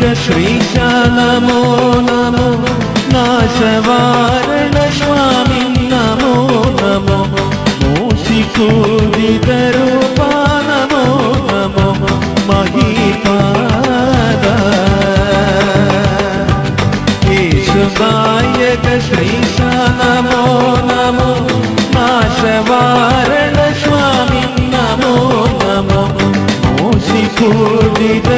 श्रीश नमो नमो नाशवारण स्वामि नमो नमो ऋषिपूर्णितरूप नमो नमो महीपाद। वायक श्रीशानमो नमो नमो नाशवारण स्वामि Namo Namo औषिपूर्णित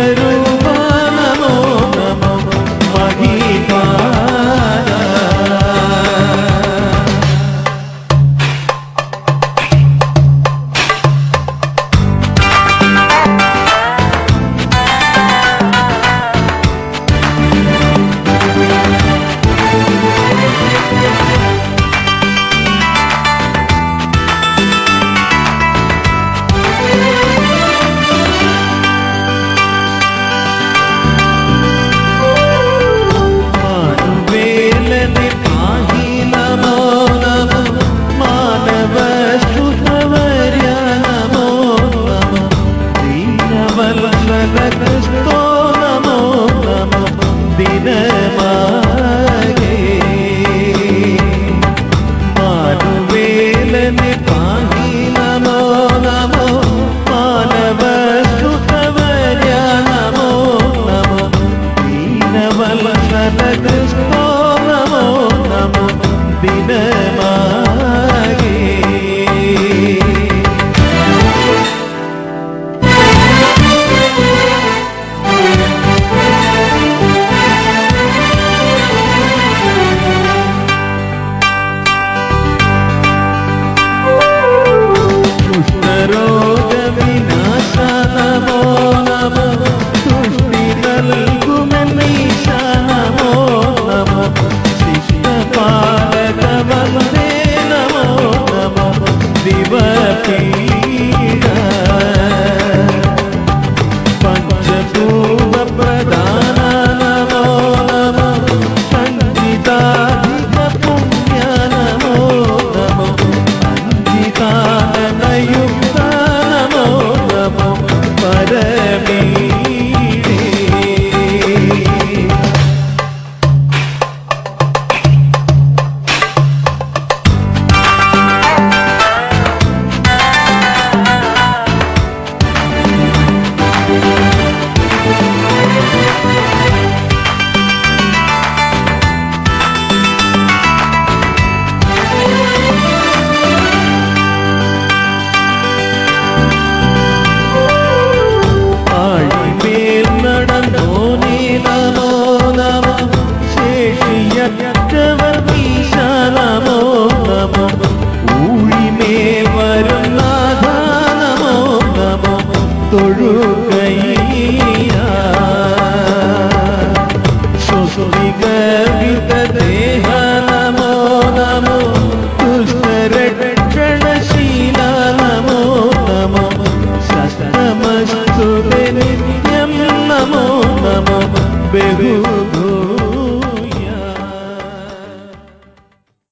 Christmas. നീ വരും നാഥാനമോ നമോ തൊഴുകയ്യ ശ്വസുനിക വിതദേഹ നമോ നമോ നമോ നമോ സസ്തമസ്തുതേ നിത്യം നമോ നമോ ബഹു